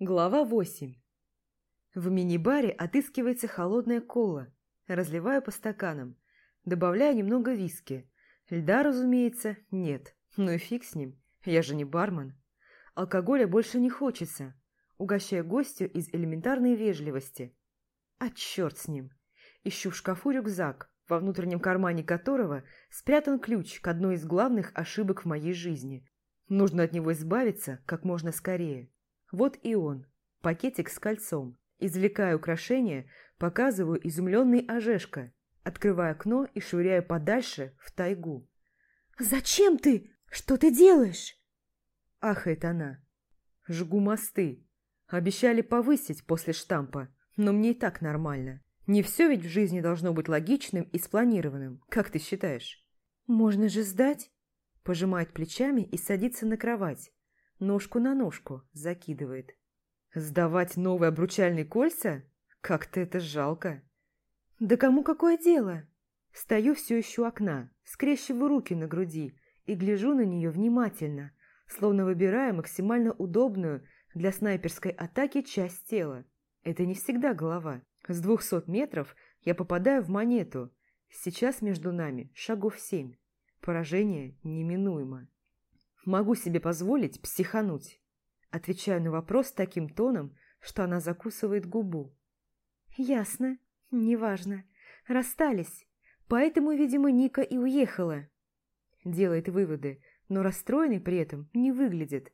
Глава 8 В мини-баре отыскивается холодная кола. Разливаю по стаканам. Добавляю немного виски. Льда, разумеется, нет. Ну и фиг с ним. Я же не бармен. Алкоголя больше не хочется. Угощаю гостю из элементарной вежливости. А черт с ним. Ищу в шкафу рюкзак, во внутреннем кармане которого спрятан ключ к одной из главных ошибок в моей жизни. Нужно от него избавиться как можно скорее. Вот и он, пакетик с кольцом. Извлекаю украшение, показываю изумленный Ожешка, открываю окно и швыряю подальше в тайгу. «Зачем ты? Что ты делаешь?» Ахает она. «Жгу мосты. Обещали повысить после штампа, но мне и так нормально. Не все ведь в жизни должно быть логичным и спланированным, как ты считаешь?» «Можно же сдать?» Пожимает плечами и садится на кровать. Ножку на ножку закидывает. Сдавать новые обручальные кольца? Как-то это жалко. Да кому какое дело? Стою все еще у окна, скрещиваю руки на груди и гляжу на нее внимательно, словно выбирая максимально удобную для снайперской атаки часть тела. Это не всегда голова. С двухсот метров я попадаю в монету. Сейчас между нами шагов семь. Поражение неминуемо. Могу себе позволить психануть. Отвечаю на вопрос таким тоном, что она закусывает губу. Ясно, неважно. Расстались. Поэтому, видимо, Ника и уехала. Делает выводы, но расстроенный при этом не выглядит.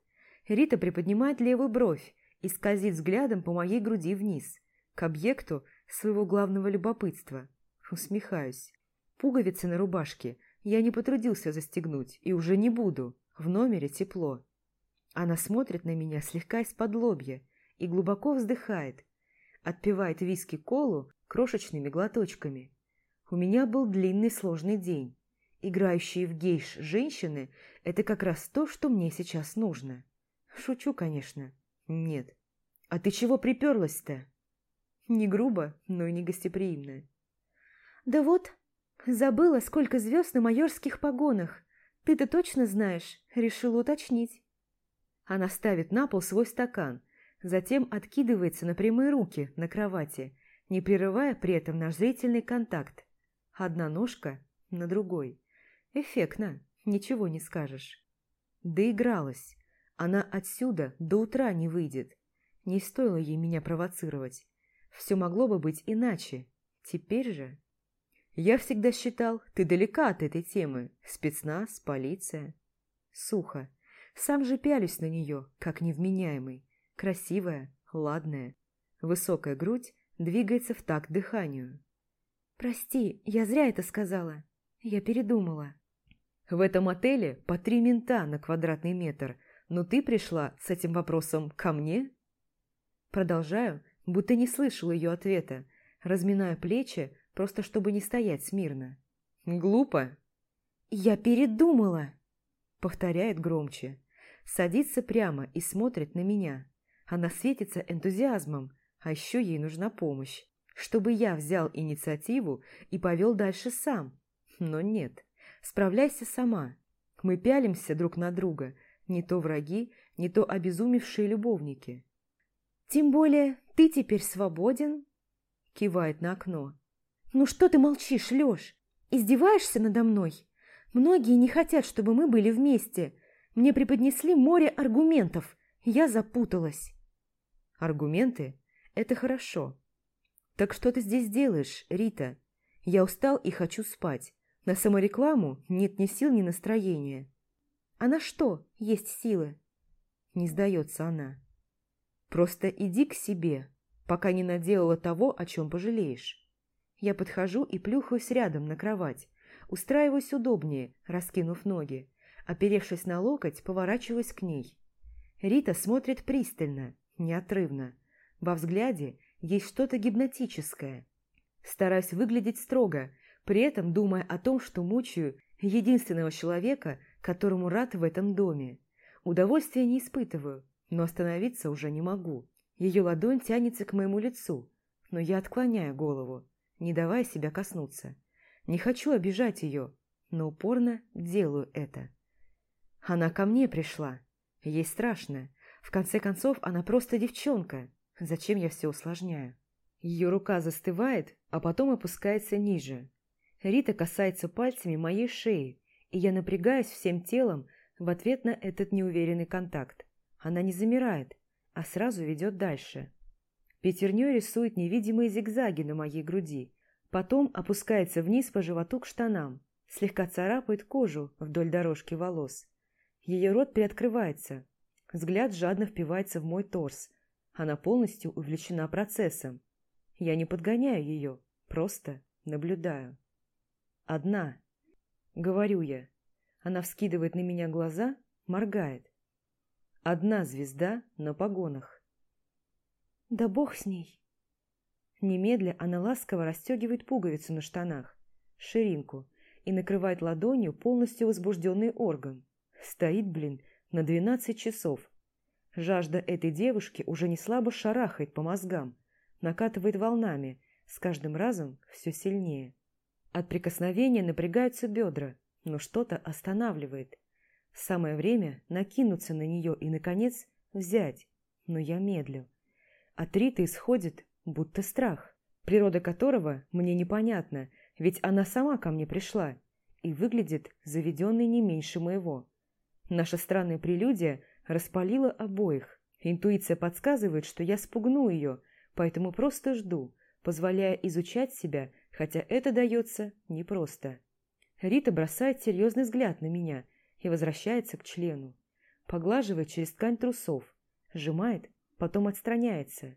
Рита приподнимает левую бровь и скользит взглядом по моей груди вниз, к объекту своего главного любопытства. Усмехаюсь. Пуговицы на рубашке я не потрудился застегнуть и уже не буду. В номере тепло. Она смотрит на меня слегка из-под лобья и глубоко вздыхает. Отпивает виски-колу крошечными глоточками. У меня был длинный сложный день. Играющие в гейш женщины – это как раз то, что мне сейчас нужно. Шучу, конечно. Нет. А ты чего приперлась-то? Не грубо, но и не гостеприимно. Да вот, забыла, сколько звезд на майорских погонах. «Ты-то точно знаешь?» – решила уточнить. Она ставит на пол свой стакан, затем откидывается на прямые руки на кровати, не прерывая при этом наш зрительный контакт. Одна ножка на другой. Эффектно, ничего не скажешь. Доигралась. Она отсюда до утра не выйдет. Не стоило ей меня провоцировать. Все могло бы быть иначе. Теперь же... Я всегда считал, ты далека от этой темы. Спецназ, полиция. Сухо. Сам же пялюсь на нее, как невменяемый. Красивая, ладная. Высокая грудь двигается в такт дыханию. «Прости, я зря это сказала. Я передумала». «В этом отеле по три мента на квадратный метр, но ты пришла с этим вопросом ко мне?» Продолжаю, будто не слышал ее ответа, разминая плечи, просто чтобы не стоять смирно. Глупо. «Я передумала!» Повторяет громче. Садится прямо и смотрит на меня. Она светится энтузиазмом, а еще ей нужна помощь, чтобы я взял инициативу и повел дальше сам. Но нет, справляйся сама. Мы пялимся друг на друга, не то враги, не то обезумевшие любовники. «Тем более ты теперь свободен?» Кивает на окно. «Ну что ты молчишь, Лёш? Издеваешься надо мной? Многие не хотят, чтобы мы были вместе. Мне преподнесли море аргументов. Я запуталась». «Аргументы? Это хорошо. Так что ты здесь делаешь, Рита? Я устал и хочу спать. На саморекламу нет ни сил, ни настроения». «А на что есть силы?» Не сдается она. «Просто иди к себе, пока не наделала того, о чем пожалеешь». Я подхожу и плюхаюсь рядом на кровать. Устраиваюсь удобнее, раскинув ноги. Оперевшись на локоть, поворачиваюсь к ней. Рита смотрит пристально, неотрывно. Во взгляде есть что-то гипнотическое. Стараюсь выглядеть строго, при этом думая о том, что мучаю единственного человека, которому рад в этом доме. Удовольствия не испытываю, но остановиться уже не могу. Ее ладонь тянется к моему лицу, но я отклоняю голову не давая себя коснуться. Не хочу обижать ее, но упорно делаю это. Она ко мне пришла. Ей страшно. В конце концов, она просто девчонка. Зачем я все усложняю? Ее рука застывает, а потом опускается ниже. Рита касается пальцами моей шеи, и я напрягаюсь всем телом в ответ на этот неуверенный контакт. Она не замирает, а сразу ведет дальше. Пятерней рисует невидимые зигзаги на моей груди, потом опускается вниз по животу к штанам, слегка царапает кожу вдоль дорожки волос. Ее рот приоткрывается, взгляд жадно впивается в мой торс. Она полностью увлечена процессом. Я не подгоняю ее, просто наблюдаю. Одна. Говорю я. Она вскидывает на меня глаза, моргает. Одна звезда на погонах. Да бог с ней. Немедля она ласково расстегивает пуговицу на штанах, ширинку, и накрывает ладонью полностью возбужденный орган. Стоит, блин, на двенадцать часов. Жажда этой девушки уже не слабо шарахает по мозгам, накатывает волнами, с каждым разом все сильнее. От прикосновения напрягаются бедра, но что-то останавливает. Самое время накинуться на нее и, наконец, взять, но я медлю. От Риты исходит будто страх, природа которого мне непонятна, ведь она сама ко мне пришла и выглядит заведенной не меньше моего. Наша странная прелюдия распалила обоих. Интуиция подсказывает, что я спугну ее, поэтому просто жду, позволяя изучать себя хотя это дается непросто. Рита бросает серьезный взгляд на меня и возвращается к члену. Поглаживает через ткань трусов, сжимает, потом отстраняется.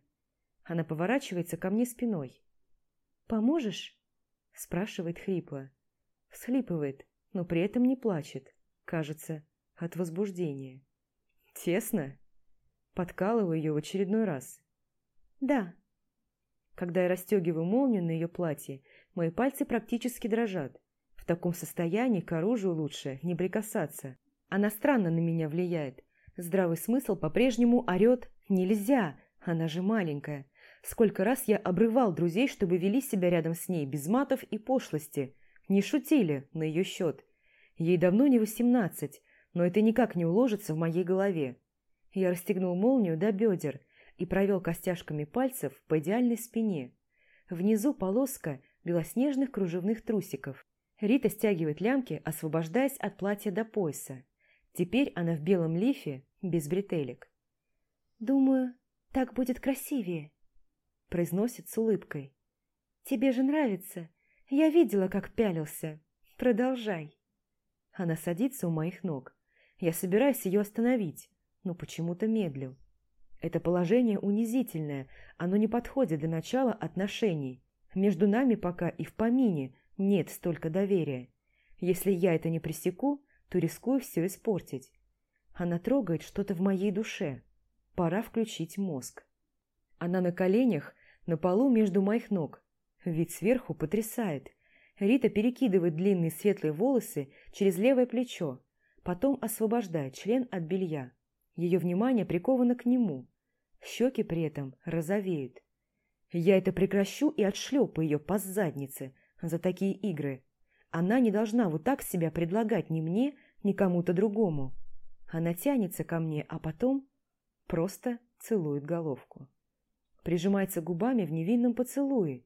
Она поворачивается ко мне спиной. «Поможешь?» – спрашивает хрипло. Всхлипывает, но при этом не плачет, кажется, от возбуждения. «Тесно?» Подкалываю ее в очередной раз. «Да», когда я расстегиваю молнию на ее платье, мои пальцы практически дрожат. В таком состоянии к оружию лучше не прикасаться. Она странно на меня влияет. Здравый смысл по-прежнему орет «Нельзя! Она же маленькая!» Сколько раз я обрывал друзей, чтобы вели себя рядом с ней без матов и пошлости. Не шутили на ее счет. Ей давно не восемнадцать, но это никак не уложится в моей голове. Я расстегнул молнию до бедер и провел костяшками пальцев по идеальной спине. Внизу полоска белоснежных кружевных трусиков. Рита стягивает лямки, освобождаясь от платья до пояса. Теперь она в белом лифе, без бретелек. «Думаю, так будет красивее», – произносит с улыбкой. «Тебе же нравится. Я видела, как пялился. Продолжай». Она садится у моих ног. Я собираюсь ее остановить, но почему-то медлю. Это положение унизительное, оно не подходит для начала отношений. Между нами пока и в помине нет столько доверия. Если я это не пресеку, то рискую все испортить. Она трогает что-то в моей душе. Пора включить мозг. Она на коленях, на полу между моих ног. Вид сверху потрясает. Рита перекидывает длинные светлые волосы через левое плечо, потом освобождает член от белья. Ее внимание приковано к нему. Щеки при этом розовеют. Я это прекращу и отшлепаю ее по заднице за такие игры. Она не должна вот так себя предлагать ни мне, ни кому-то другому. Она тянется ко мне, а потом просто целует головку. Прижимается губами в невинном поцелуе.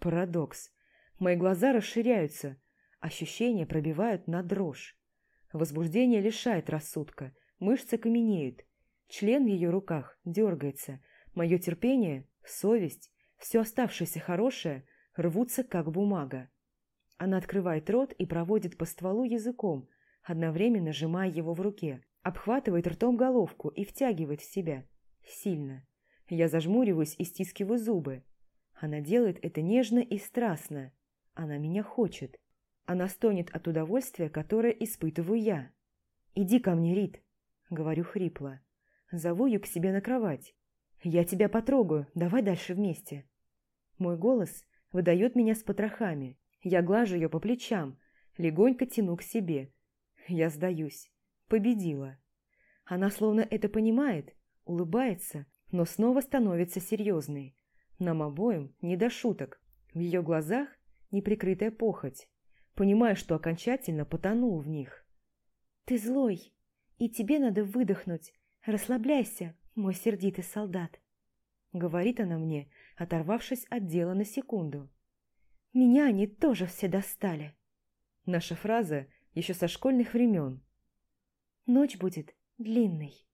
Парадокс. Мои глаза расширяются, ощущения пробивают на дрожь. Возбуждение лишает рассудка, Мышцы каменеют. Член в ее руках дергается. Мое терпение, совесть, все оставшееся хорошее рвутся, как бумага. Она открывает рот и проводит по стволу языком, одновременно сжимая его в руке. Обхватывает ртом головку и втягивает в себя. Сильно. Я зажмуриваюсь и стискиваю зубы. Она делает это нежно и страстно. Она меня хочет. Она стонет от удовольствия, которое испытываю я. «Иди ко мне, Рит!» Говорю хрипло. Зову ее к себе на кровать. «Я тебя потрогаю, давай дальше вместе». Мой голос выдает меня с потрохами. Я глажу ее по плечам, легонько тяну к себе. Я сдаюсь. Победила. Она словно это понимает, улыбается, но снова становится серьезной. Нам обоим не до шуток. В ее глазах неприкрытая похоть. Понимаю, что окончательно потонул в них. «Ты злой!» И тебе надо выдохнуть. Расслабляйся, мой сердитый солдат», — говорит она мне, оторвавшись от дела на секунду. «Меня они тоже все достали». Наша фраза еще со школьных времен. «Ночь будет длинной».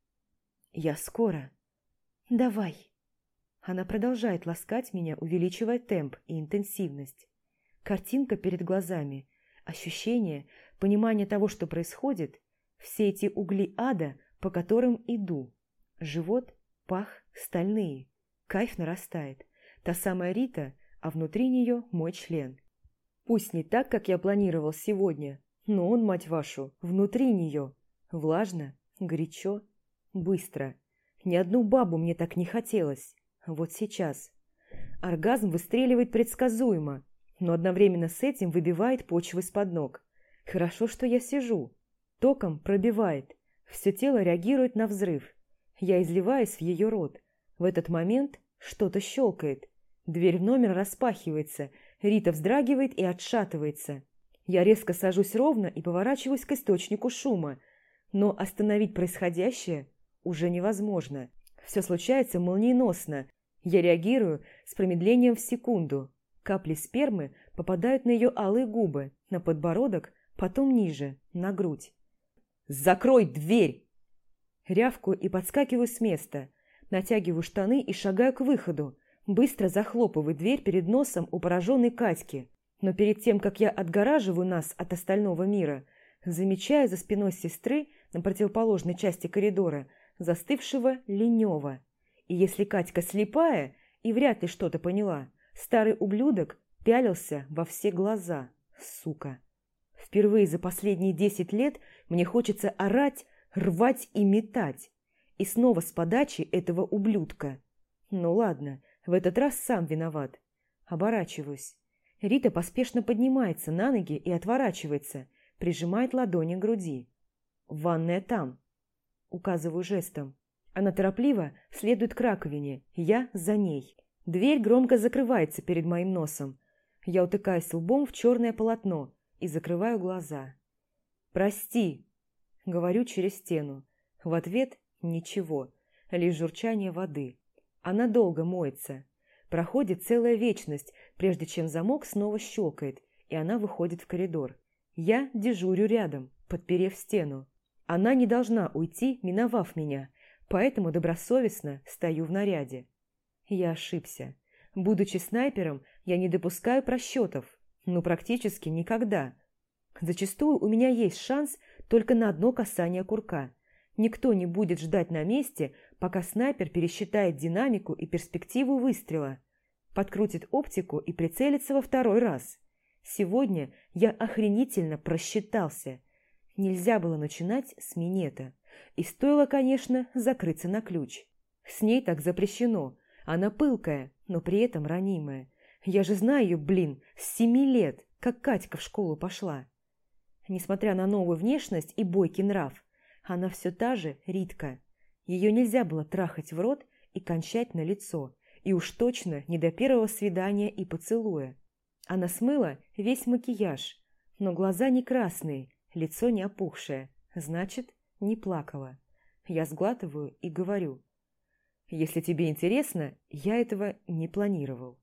«Я скоро». «Давай». Она продолжает ласкать меня, увеличивая темп и интенсивность. Картинка перед глазами, ощущение, понимание того, что происходит, все эти угли ада, по которым иду. Живот, пах, стальные. Кайф нарастает. Та самая Рита, а внутри нее мой член. Пусть не так, как я планировал сегодня, но он, мать вашу, внутри нее. Влажно, горячо, быстро. Ни одну бабу мне так не хотелось. Вот сейчас. Оргазм выстреливает предсказуемо, но одновременно с этим выбивает почву из-под ног. Хорошо, что я сижу. Током пробивает. Все тело реагирует на взрыв. Я изливаюсь в ее рот. В этот момент что-то щелкает. Дверь в номер распахивается. Рита вздрагивает и отшатывается. Я резко сажусь ровно и поворачиваюсь к источнику шума. Но остановить происходящее уже невозможно. Все случается молниеносно. Я реагирую с промедлением в секунду. Капли спермы попадают на ее алые губы, на подбородок, потом ниже, на грудь. «Закрой дверь!» Рявкую и подскакиваю с места. Натягиваю штаны и шагаю к выходу. Быстро захлопываю дверь перед носом у пораженной Катьки. Но перед тем, как я отгораживаю нас от остального мира, замечаю за спиной сестры на противоположной части коридора застывшего Ленева. И если Катька слепая и вряд ли что-то поняла, старый ублюдок пялился во все глаза. Сука. Впервые за последние десять лет мне хочется орать, рвать и метать. И снова с подачи этого ублюдка. Ну ладно, в этот раз сам виноват. Оборачиваюсь. Рита поспешно поднимается на ноги и отворачивается, прижимает ладони к груди. «Ванная там», — указываю жестом. Она торопливо следует к раковине, я за ней. Дверь громко закрывается перед моим носом. Я утыкаюсь лбом в черное полотно и закрываю глаза. «Прости», — говорю через стену. В ответ ничего, лишь журчание воды. Она долго моется. Проходит целая вечность, прежде чем замок снова щелкает, и она выходит в коридор. Я дежурю рядом, подперев стену. Она не должна уйти, миновав меня, поэтому добросовестно стою в наряде. Я ошибся. Будучи снайпером, я не допускаю просчетов, ну практически никогда. Зачастую у меня есть шанс только на одно касание курка. Никто не будет ждать на месте, пока снайпер пересчитает динамику и перспективу выстрела, подкрутит оптику и прицелится во второй раз. Сегодня я охренительно просчитался. Нельзя было начинать с минета. И стоило, конечно, закрыться на ключ. С ней так запрещено. Она пылкая, но при этом ранимая. Я же знаю ее, блин, с семи лет, как Катька в школу пошла. Несмотря на новую внешность и бойкий нрав, она все та же Ритка. Ее нельзя было трахать в рот и кончать на лицо, и уж точно не до первого свидания и поцелуя. Она смыла весь макияж, но глаза не красные, лицо не опухшее, значит, не плакала. Я сглатываю и говорю. Если тебе интересно, я этого не планировал.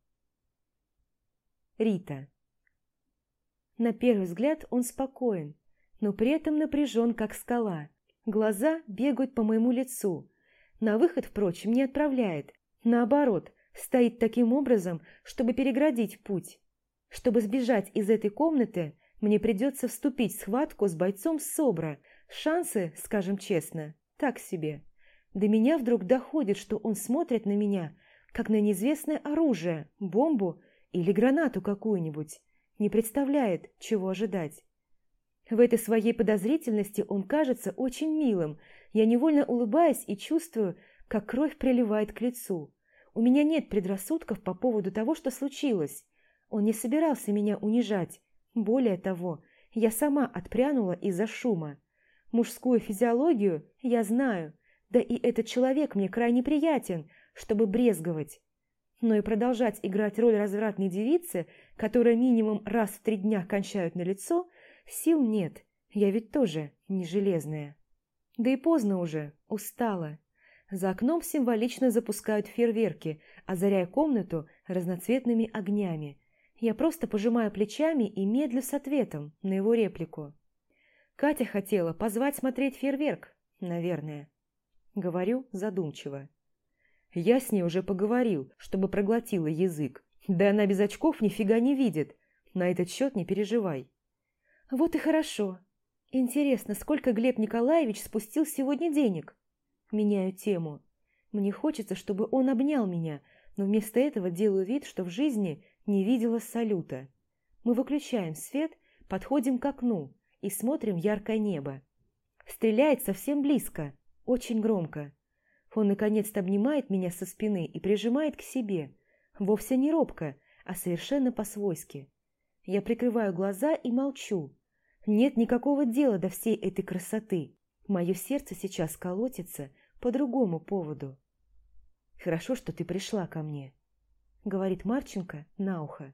Рита. На первый взгляд он спокоен, но при этом напряжен, как скала. Глаза бегают по моему лицу. На выход, впрочем, не отправляет. Наоборот, стоит таким образом, чтобы переградить путь. Чтобы сбежать из этой комнаты, мне придется вступить в схватку с бойцом СОБРа. Шансы, скажем честно, так себе. До меня вдруг доходит, что он смотрит на меня, как на неизвестное оружие, бомбу или гранату какую-нибудь. Не представляет, чего ожидать. В этой своей подозрительности он кажется очень милым. Я невольно улыбаюсь и чувствую, как кровь приливает к лицу. У меня нет предрассудков по поводу того, что случилось. Он не собирался меня унижать. Более того, я сама отпрянула из-за шума. Мужскую физиологию я знаю, да и этот человек мне крайне приятен, чтобы брезговать. Но и продолжать играть роль развратной девицы, которая минимум раз в три дня кончают на лицо, Сил нет, я ведь тоже не железная. Да и поздно уже, устала. За окном символично запускают фейерверки, озаряя комнату разноцветными огнями. Я просто пожимаю плечами и медлю с ответом на его реплику. Катя хотела позвать смотреть фейерверк, наверное. Говорю задумчиво. Я с ней уже поговорил, чтобы проглотила язык. Да она без очков нифига не видит. На этот счет не переживай. Вот и хорошо. Интересно, сколько Глеб Николаевич спустил сегодня денег? Меняю тему. Мне хочется, чтобы он обнял меня, но вместо этого делаю вид, что в жизни не видела салюта. Мы выключаем свет, подходим к окну и смотрим яркое небо. Стреляет совсем близко, очень громко. Он наконец-то обнимает меня со спины и прижимает к себе. Вовсе не робко, а совершенно по-свойски. Я прикрываю глаза и молчу. Нет никакого дела до всей этой красоты. Мое сердце сейчас колотится по другому поводу. «Хорошо, что ты пришла ко мне», — говорит Марченко на ухо.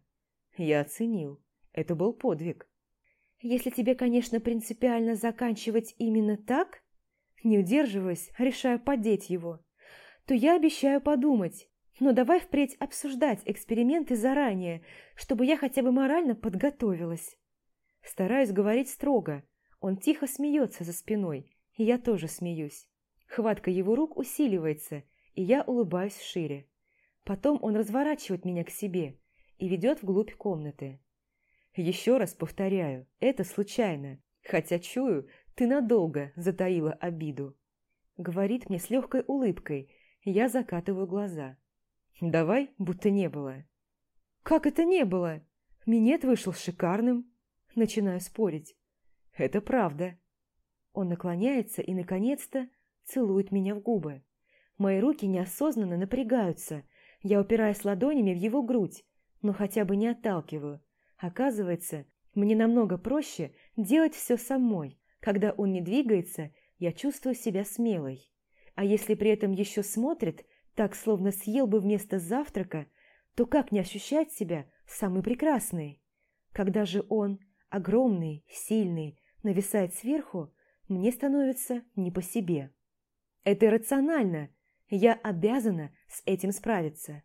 «Я оценил. Это был подвиг». «Если тебе, конечно, принципиально заканчивать именно так...» Не удерживаясь, решаю подеть его. «То я обещаю подумать. Но давай впредь обсуждать эксперименты заранее, чтобы я хотя бы морально подготовилась». Стараюсь говорить строго. Он тихо смеется за спиной, и я тоже смеюсь. Хватка его рук усиливается, и я улыбаюсь шире. Потом он разворачивает меня к себе и ведет вглубь комнаты. Еще раз повторяю, это случайно, хотя чую, ты надолго затаила обиду. Говорит мне с легкой улыбкой, я закатываю глаза. Давай, будто не было. Как это не было? Минет вышел шикарным. Начинаю спорить. Это правда. Он наклоняется и, наконец-то, целует меня в губы. Мои руки неосознанно напрягаются. Я упираюсь ладонями в его грудь, но хотя бы не отталкиваю. Оказывается, мне намного проще делать все самой. Когда он не двигается, я чувствую себя смелой. А если при этом еще смотрит, так словно съел бы вместо завтрака, то как не ощущать себя самой прекрасной? Когда же он, огромный, сильный, нависает сверху, мне становится не по себе. Это иррационально, я обязана с этим справиться.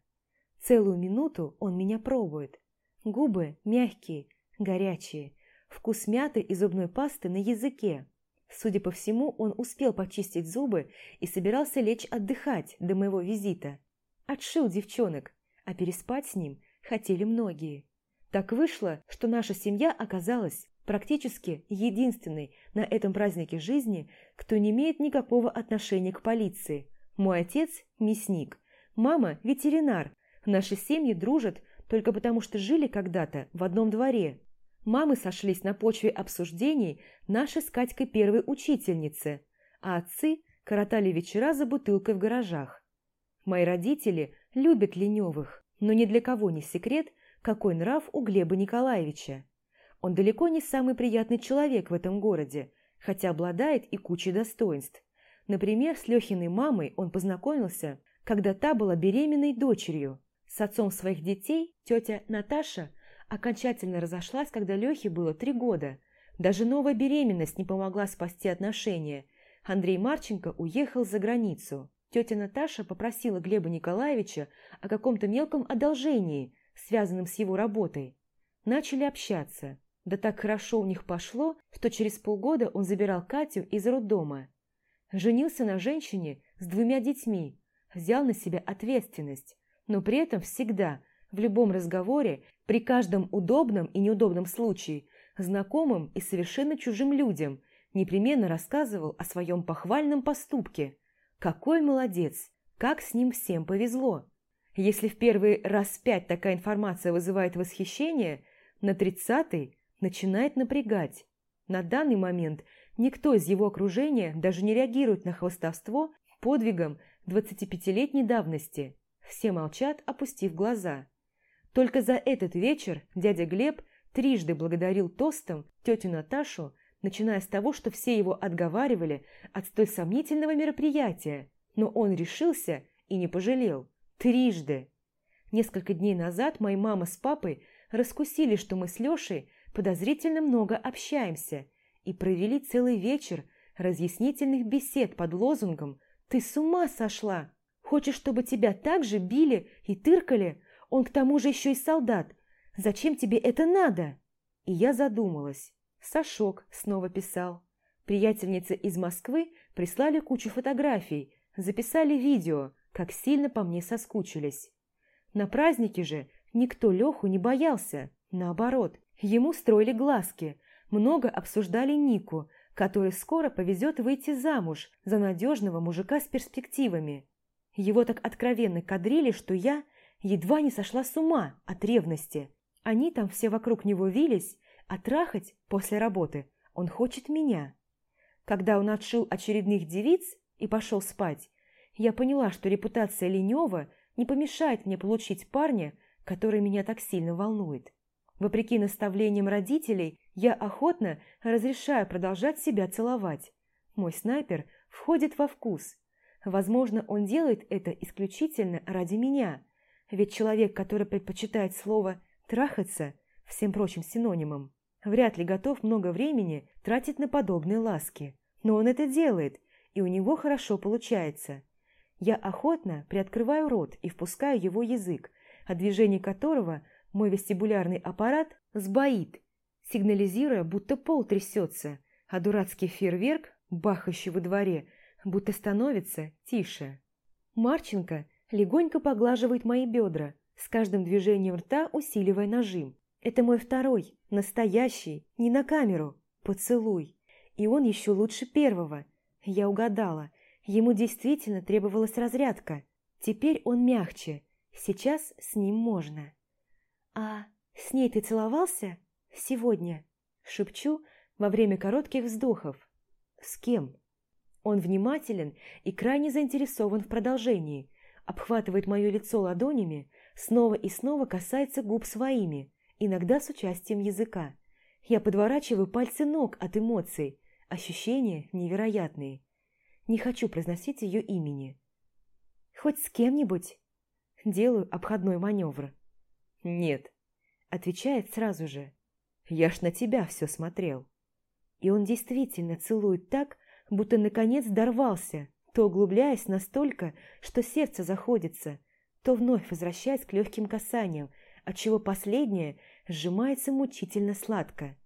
Целую минуту он меня пробует. Губы мягкие, горячие, вкус мяты и зубной пасты на языке. Судя по всему, он успел почистить зубы и собирался лечь отдыхать до моего визита. Отшил девчонок, а переспать с ним хотели многие. Так вышло, что наша семья оказалась практически единственной на этом празднике жизни, кто не имеет никакого отношения к полиции. Мой отец – мясник, мама – ветеринар. Наши семьи дружат только потому, что жили когда-то в одном дворе. Мамы сошлись на почве обсуждений нашей с Катькой первой учительницы, а отцы коротали вечера за бутылкой в гаражах. Мои родители любят ленивых, но ни для кого не секрет, какой нрав у Глеба Николаевича. Он далеко не самый приятный человек в этом городе, хотя обладает и кучей достоинств. Например, с Лехиной мамой он познакомился, когда та была беременной дочерью. С отцом своих детей тетя Наташа окончательно разошлась, когда Лехе было три года. Даже новая беременность не помогла спасти отношения. Андрей Марченко уехал за границу. Тетя Наташа попросила Глеба Николаевича о каком-то мелком одолжении, связанном с его работой. Начали общаться. Да так хорошо у них пошло, что через полгода он забирал Катю из роддома. Женился на женщине с двумя детьми, взял на себя ответственность, но при этом всегда, в любом разговоре, при каждом удобном и неудобном случае, знакомым и совершенно чужим людям, непременно рассказывал о своем похвальном поступке. Какой молодец! Как с ним всем повезло! Если в первый раз пять такая информация вызывает восхищение, на тридцатый начинает напрягать. На данный момент никто из его окружения даже не реагирует на хвостовство подвигом 25-летней давности. Все молчат, опустив глаза. Только за этот вечер дядя Глеб трижды благодарил тостом тетю Наташу, начиная с того, что все его отговаривали от столь сомнительного мероприятия, но он решился и не пожалел. Трижды. Несколько дней назад моя мама с папой раскусили, что мы с Лешей подозрительно много общаемся и провели целый вечер разъяснительных бесед под лозунгом Ты с ума сошла? Хочешь, чтобы тебя так же били и тыркали? Он к тому же еще и солдат. Зачем тебе это надо?» И я задумалась. Сашок снова писал. Приятельницы из Москвы прислали кучу фотографий, записали видео, как сильно по мне соскучились. На празднике же никто Леху не боялся, наоборот, ему строили глазки, много обсуждали Нику, который скоро повезет выйти замуж за надежного мужика с перспективами. Его так откровенно кадрили, что я едва не сошла с ума от ревности. Они там все вокруг него вились, а трахать после работы он хочет меня. Когда он отшил очередных девиц и пошел спать, я поняла, что репутация Ленева не помешает мне получить парня, который меня так сильно волнует. Вопреки наставлениям родителей, я охотно разрешаю продолжать себя целовать. Мой снайпер входит во вкус. Возможно, он делает это исключительно ради меня, ведь человек, который предпочитает слово «трахаться» всем прочим синонимам, вряд ли готов много времени тратить на подобные ласки. Но он это делает, и у него хорошо получается. Я охотно приоткрываю рот и впускаю его язык, от движения которого мой вестибулярный аппарат сбоит, сигнализируя, будто пол трясется, а дурацкий фейерверк, бахающий во дворе, будто становится тише. Марченко легонько поглаживает мои бедра, с каждым движением рта усиливая нажим. Это мой второй, настоящий, не на камеру, поцелуй. И он еще лучше первого. Я угадала. Ему действительно требовалась разрядка. Теперь он мягче. Сейчас с ним можно. «А с ней ты целовался? Сегодня?» Шепчу во время коротких вздохов. «С кем?» Он внимателен и крайне заинтересован в продолжении. Обхватывает мое лицо ладонями, снова и снова касается губ своими, иногда с участием языка. Я подворачиваю пальцы ног от эмоций, ощущения невероятные. Не хочу произносить ее имени. «Хоть с кем-нибудь?» Делаю обходной маневр. «Нет», – отвечает сразу же. «Я ж на тебя все смотрел». И он действительно целует так, будто наконец дорвался, то углубляясь настолько, что сердце заходится, то вновь возвращаясь к легким касаниям, отчего последнее сжимается мучительно сладко.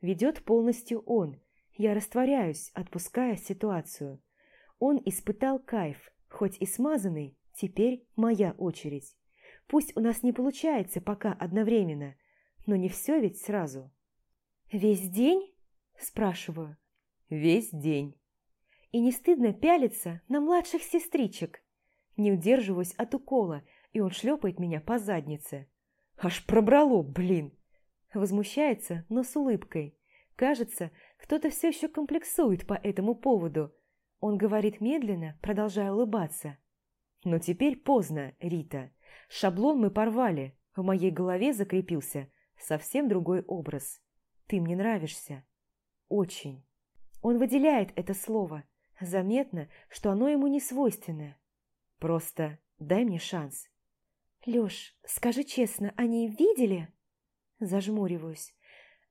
Ведет полностью он. Я растворяюсь, отпуская ситуацию. Он испытал кайф, хоть и смазанный, теперь моя очередь. Пусть у нас не получается пока одновременно, но не все ведь сразу. «Весь день?» – спрашиваю. «Весь день». И не стыдно пялиться на младших сестричек. Не удерживаюсь от укола, и он шлепает меня по заднице. Аж пробрало, блин. Возмущается, но с улыбкой. Кажется, кто-то все еще комплексует по этому поводу. Он говорит медленно, продолжая улыбаться. Но теперь поздно, Рита. Шаблон мы порвали. В моей голове закрепился совсем другой образ. Ты мне нравишься. Очень. Он выделяет это слово. Заметно, что оно ему не свойственно. Просто дай мне шанс. «Лёш, скажи честно, они видели?» Зажмуриваюсь.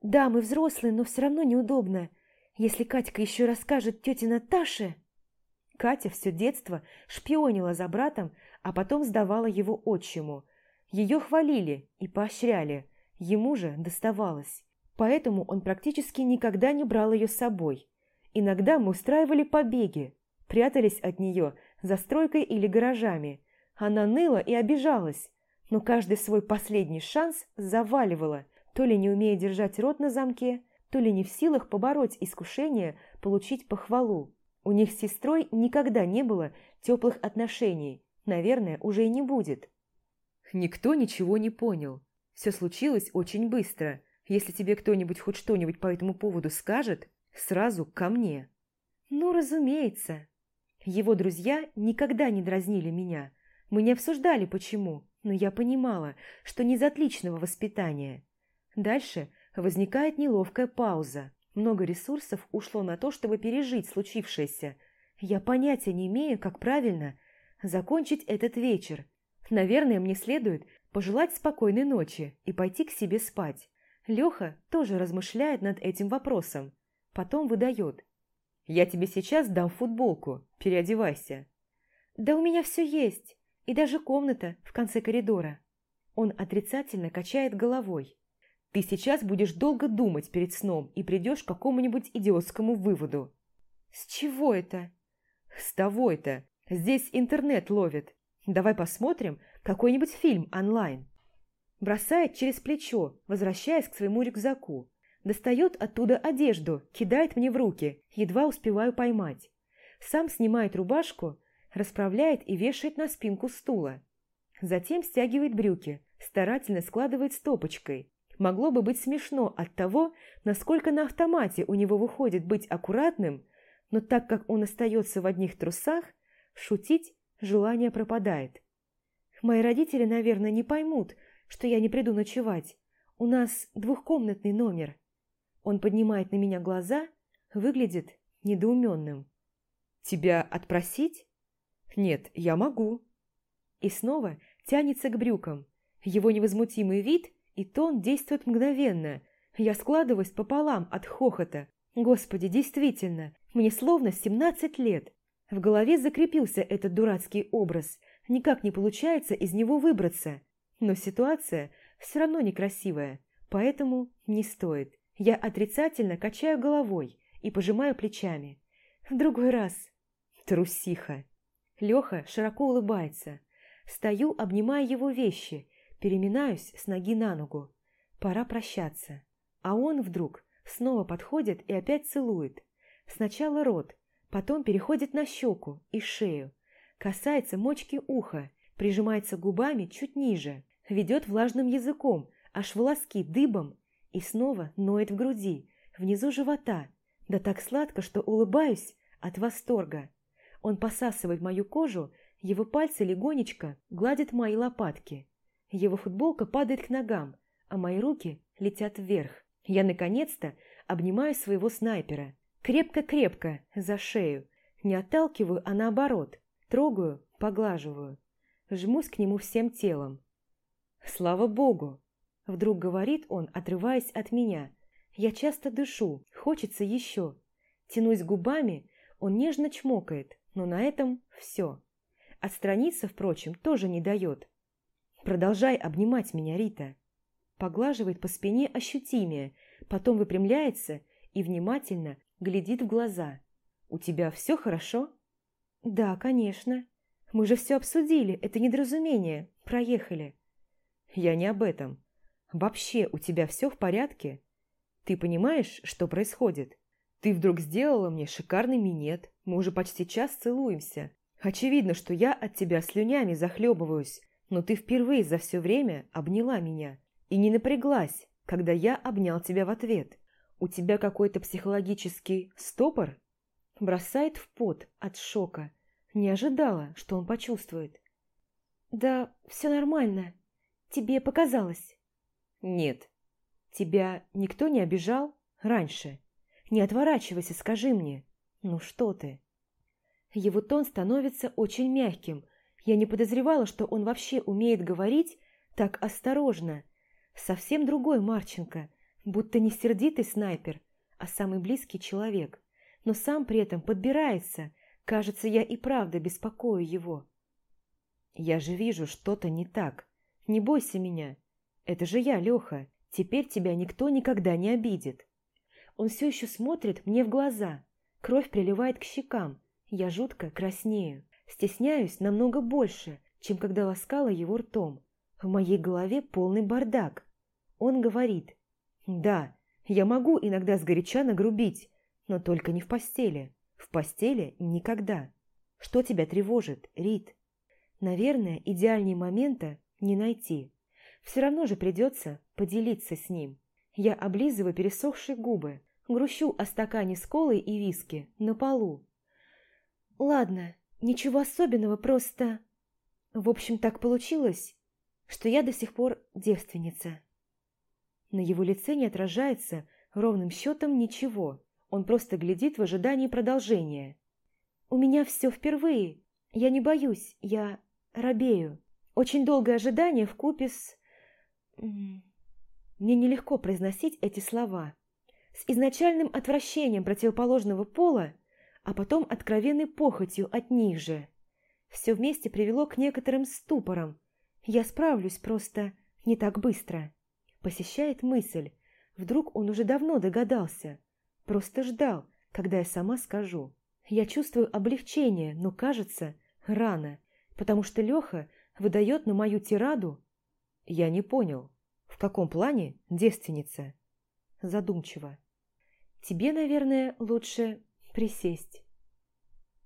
«Да, мы взрослые, но все равно неудобно. Если Катька еще расскажет тете Наташе...» Катя все детство шпионила за братом, а потом сдавала его отчиму. Ее хвалили и поощряли, ему же доставалось. Поэтому он практически никогда не брал ее с собой. Иногда мы устраивали побеги, прятались от нее за стройкой или гаражами – она ныла и обижалась, но каждый свой последний шанс заваливала, то ли не умея держать рот на замке, то ли не в силах побороть искушение получить похвалу. У них с сестрой никогда не было теплых отношений, наверное, уже и не будет. Никто ничего не понял. Все случилось очень быстро. Если тебе кто-нибудь хоть что-нибудь по этому поводу скажет, сразу ко мне. Ну, разумеется. Его друзья никогда не дразнили меня – мы не обсуждали, почему, но я понимала, что не из отличного воспитания. Дальше возникает неловкая пауза. Много ресурсов ушло на то, чтобы пережить случившееся. Я понятия не имею, как правильно закончить этот вечер. Наверное, мне следует пожелать спокойной ночи и пойти к себе спать. Леха тоже размышляет над этим вопросом. Потом выдает. «Я тебе сейчас дам футболку, переодевайся». «Да у меня все есть, и даже комната в конце коридора». Он отрицательно качает головой. «Ты сейчас будешь долго думать перед сном и придешь к какому-нибудь идиотскому выводу». «С чего это?» «С того это. Здесь интернет ловит. Давай посмотрим какой-нибудь фильм онлайн». Бросает через плечо, возвращаясь к своему рюкзаку. Достает оттуда одежду, кидает мне в руки, едва успеваю поймать. Сам снимает рубашку, расправляет и вешает на спинку стула. Затем стягивает брюки, старательно складывает стопочкой. Могло бы быть смешно от того, насколько на автомате у него выходит быть аккуратным, но так как он остается в одних трусах, шутить желание пропадает. Мои родители, наверное, не поймут, что я не приду ночевать. У нас двухкомнатный номер. Он поднимает на меня глаза, выглядит недоуменным. «Тебя отпросить?» «Нет, я могу». И снова тянется к брюкам. Его невозмутимый вид и тон действуют мгновенно. Я складываюсь пополам от хохота. Господи, действительно, мне словно 17 лет. В голове закрепился этот дурацкий образ. Никак не получается из него выбраться. Но ситуация все равно некрасивая, поэтому не стоит. Я отрицательно качаю головой и пожимаю плечами. В другой раз. Трусиха. Леха широко улыбается. Стою, обнимая его вещи, переминаюсь с ноги на ногу. Пора прощаться. А он вдруг снова подходит и опять целует. Сначала рот, потом переходит на щеку и шею. Касается мочки уха, прижимается губами чуть ниже, ведет влажным языком, аж волоски дыбом и снова ноет в груди, внизу живота, да так сладко, что улыбаюсь от восторга. Он посасывает мою кожу, его пальцы легонечко гладят мои лопатки. Его футболка падает к ногам, а мои руки летят вверх. Я, наконец-то, обнимаю своего снайпера. Крепко-крепко, за шею. Не отталкиваю, а наоборот. Трогаю, поглаживаю. Жмусь к нему всем телом. «Слава Богу!» Вдруг говорит он, отрываясь от меня. Я часто дышу, хочется еще. Тянусь губами, он нежно чмокает, но на этом все. Отстраниться, впрочем, тоже не дает. Продолжай обнимать меня, Рита. Поглаживает по спине ощутимее, потом выпрямляется и внимательно глядит в глаза. «У тебя все хорошо?» «Да, конечно. Мы же все обсудили, это недоразумение. Проехали». «Я не об этом. Вообще у тебя все в порядке? Ты понимаешь, что происходит? Ты вдруг сделала мне шикарный минет, мы уже почти час целуемся. Очевидно, что я от тебя слюнями захлебываюсь, но ты впервые за все время обняла меня и не напряглась, когда я обнял тебя в ответ. У тебя какой-то психологический стопор? Бросает в пот от шока. Не ожидала, что он почувствует. Да, все нормально. Тебе показалось. «Нет. Тебя никто не обижал раньше? Не отворачивайся, скажи мне. Ну что ты?» Его тон становится очень мягким. Я не подозревала, что он вообще умеет говорить так осторожно. Совсем другой Марченко, будто не сердитый снайпер, а самый близкий человек. Но сам при этом подбирается. Кажется, я и правда беспокою его. «Я же вижу, что-то не так. Не бойся меня. Это же я, Леха. Теперь тебя никто никогда не обидит. Он все еще смотрит мне в глаза. Кровь приливает к щекам. Я жутко краснею. Стесняюсь намного больше, чем когда ласкала его ртом. В моей голове полный бардак. Он говорит. Да, я могу иногда сгоряча нагрубить, но только не в постели. В постели никогда. Что тебя тревожит, Рит? Наверное, идеальнее момента не найти. Все равно же придется поделиться с ним. Я облизываю пересохшие губы, грущу о стакане с колой и виски на полу. Ладно, ничего особенного, просто... В общем, так получилось, что я до сих пор девственница. На его лице не отражается ровным счетом ничего. Он просто глядит в ожидании продолжения. У меня все впервые. Я не боюсь, я робею. Очень долгое ожидание в купе с мне нелегко произносить эти слова. С изначальным отвращением противоположного пола, а потом откровенной похотью от них же. Все вместе привело к некоторым ступорам. Я справлюсь просто не так быстро. Посещает мысль. Вдруг он уже давно догадался. Просто ждал, когда я сама скажу. Я чувствую облегчение, но кажется, рано, потому что Леха выдает на мою тираду... Я не понял, в каком плане девственница? Задумчиво. Тебе, наверное, лучше присесть.